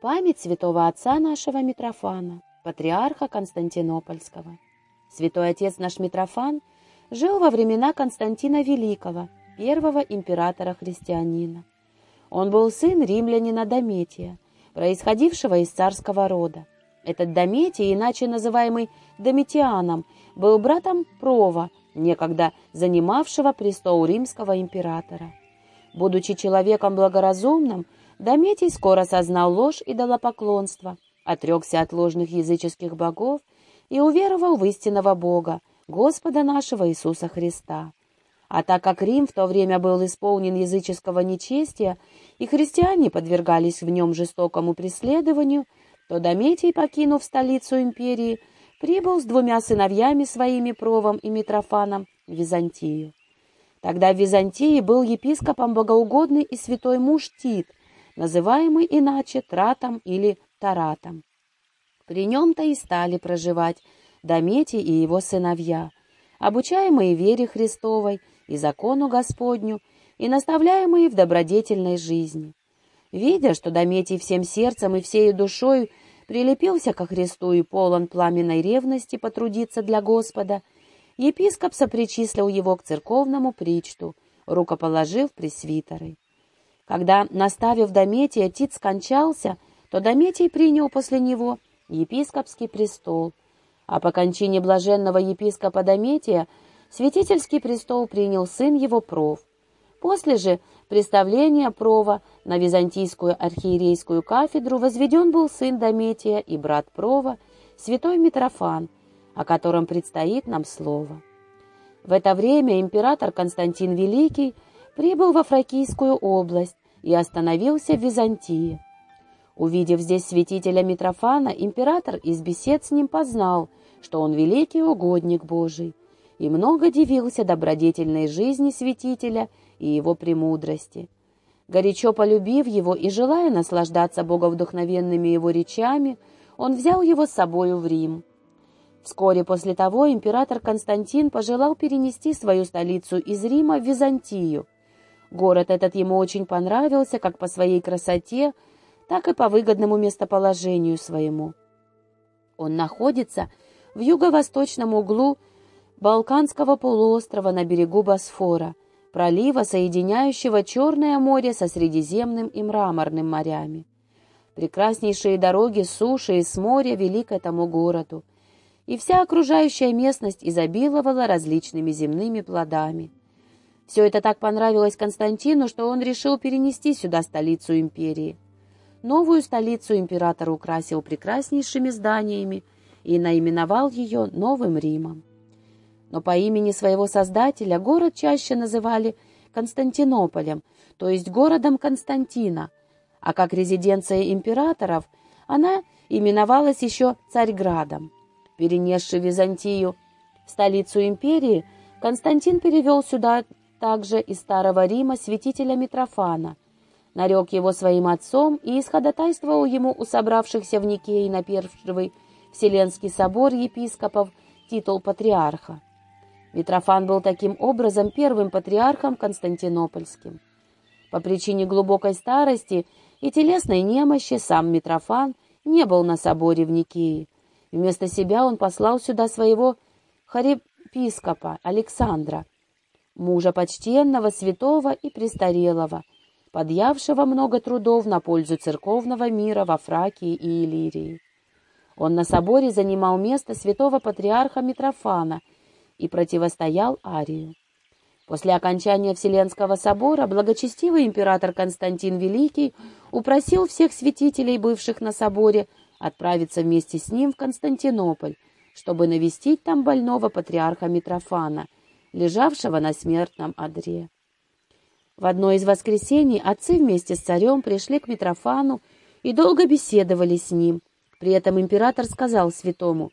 Память святого отца нашего Митрофана, патриарха Константинопольского. Святой отец наш Митрофан жил во времена Константина Великого, первого императора-христианина. Он был сын римлянина Дометия, происходившего из царского рода. Этот Дометий, иначе называемый Домитианом, был братом Прова, некогда занимавшего престол римского императора. Будучи человеком благоразумным, Дометий скоро сознал ложь и идолопоклонства, отрекся от ложных языческих богов и уверовал в истинного Бога, Господа нашего Иисуса Христа. А так как Рим в то время был исполнен языческого нечестия, и христиане подвергались в нем жестокому преследованию, то Дометий, покинув столицу империи, прибыл с двумя сыновьями своими Провом и Митрофаном в Византию. Тогда в Византии был епископом богоугодный и святой муж Тит – называемый иначе Тратом или Таратом. При нем-то и стали проживать Дометий и его сыновья, обучаемые вере Христовой и закону Господню, и наставляемые в добродетельной жизни. Видя, что Дометий всем сердцем и всею душой прилепился ко Христу и полон пламенной ревности потрудиться для Господа, епископ сопричислил его к церковному причту, рукоположив пресвитеры. Когда, наставив Дометия, Тит скончался, то Дометий принял после него епископский престол, а по кончине блаженного епископа Дометия святительский престол принял сын его Пров. После же представления Прова на византийскую архиерейскую кафедру возведен был сын Дометия и брат Прова, святой Митрофан, о котором предстоит нам слово. В это время император Константин Великий прибыл во Фракийскую область, и остановился в Византии. Увидев здесь святителя Митрофана, император из бесед с ним познал, что он великий угодник Божий, и много дивился добродетельной жизни святителя и его премудрости. Горячо полюбив его и желая наслаждаться боговдохновенными его речами, он взял его с собою в Рим. Вскоре после того император Константин пожелал перенести свою столицу из Рима в Византию, Город этот ему очень понравился как по своей красоте, так и по выгодному местоположению своему. Он находится в юго-восточном углу Балканского полуострова на берегу Босфора, пролива, соединяющего Черное море со Средиземным и Мраморным морями. Прекраснейшие дороги суши и с моря вели к этому городу, и вся окружающая местность изобиловала различными земными плодами. Все это так понравилось Константину, что он решил перенести сюда столицу империи. Новую столицу император украсил прекраснейшими зданиями и наименовал ее Новым Римом. Но по имени своего создателя город чаще называли Константинополем, то есть городом Константина, а как резиденция императоров она именовалась еще Царьградом. Перенесший Византию, столицу империи, Константин перевел сюда также из Старого Рима святителя Митрофана, нарек его своим отцом и исходотайствовал ему у собравшихся в Никее на Первый Вселенский собор епископов титул патриарха. Митрофан был таким образом первым патриархом Константинопольским. По причине глубокой старости и телесной немощи сам Митрофан не был на соборе в Никее. Вместо себя он послал сюда своего харепископа Александра, мужа почтенного, святого и престарелого, подъявшего много трудов на пользу церковного мира во Фракии и Иллирии. Он на соборе занимал место святого патриарха Митрофана и противостоял Арию. После окончания Вселенского собора благочестивый император Константин Великий упросил всех святителей, бывших на соборе, отправиться вместе с ним в Константинополь, чтобы навестить там больного патриарха Митрофана – лежавшего на смертном одре. В одно из воскресений отцы вместе с царем пришли к Митрофану и долго беседовали с ним. При этом император сказал святому,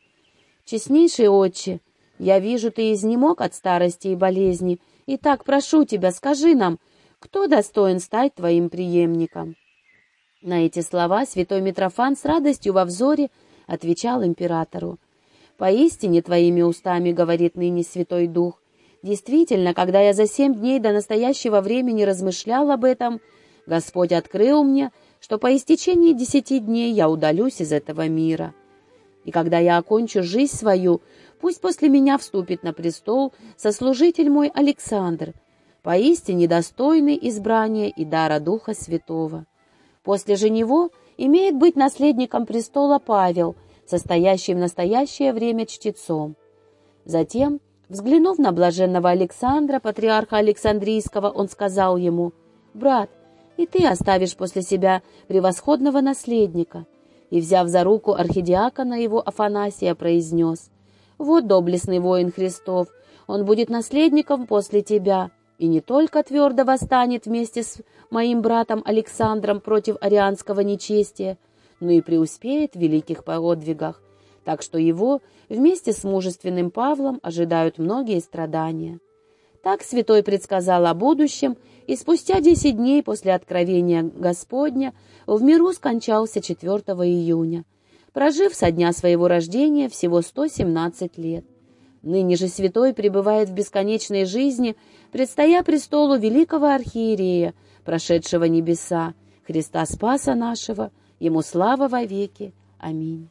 «Честнейший отче, я вижу, ты изнемог от старости и болезни, и так прошу тебя, скажи нам, кто достоин стать твоим преемником?» На эти слова святой Митрофан с радостью во взоре отвечал императору, «Поистине твоими устами, — говорит ныне Святой Дух, Действительно, когда я за семь дней до настоящего времени размышлял об этом, Господь открыл мне, что по истечении десяти дней я удалюсь из этого мира. И когда я окончу жизнь свою, пусть после меня вступит на престол сослужитель мой Александр, поистине достойный избрания и дара Духа Святого. После же него имеет быть наследником престола Павел, состоящий в настоящее время чтецом. Затем, взглянув на блаженного Александра, патриарха Александрийского, он сказал ему, «Брат, и ты оставишь после себя превосходного наследника» и, взяв за руку архидиакона его Афанасия, произнес, «Вот доблестный воин Христов, он будет наследником после тебя, и не только твердо восстанет вместе с моим братом Александром против арианского нечестия, но и преуспеет в великих подвигах, так что его вместе с мужественным Павлом ожидают многие страдания». Так святой предсказал о будущем, и спустя десять дней после откровения Господня в миру скончался 4 июня, прожив со дня своего рождения всего 117 лет. Ныне же святой пребывает в бесконечной жизни, предстоя престолу великого архиерея, прошедшего небеса, Христа Спаса нашего, Ему слава во веки. Аминь.